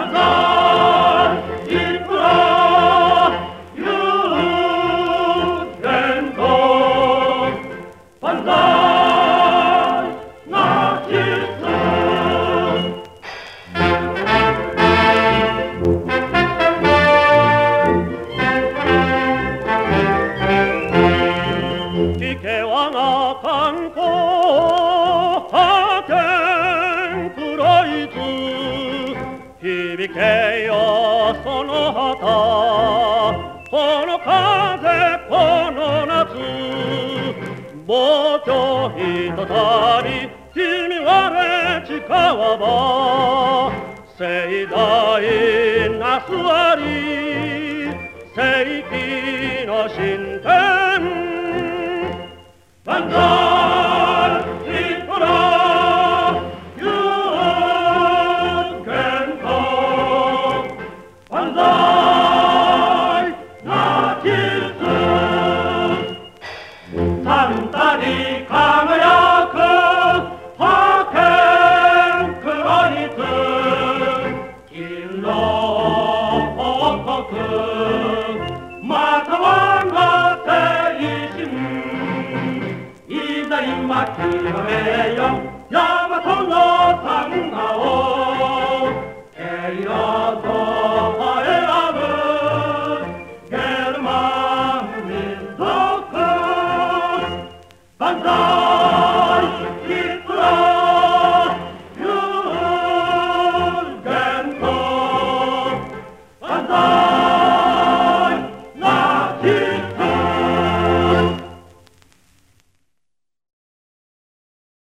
Amazon. 響けよその旗この風この夏傍聴ひとたり君はれ近はば盛大な座り世紀の進展万歳 Jag var tung och tung och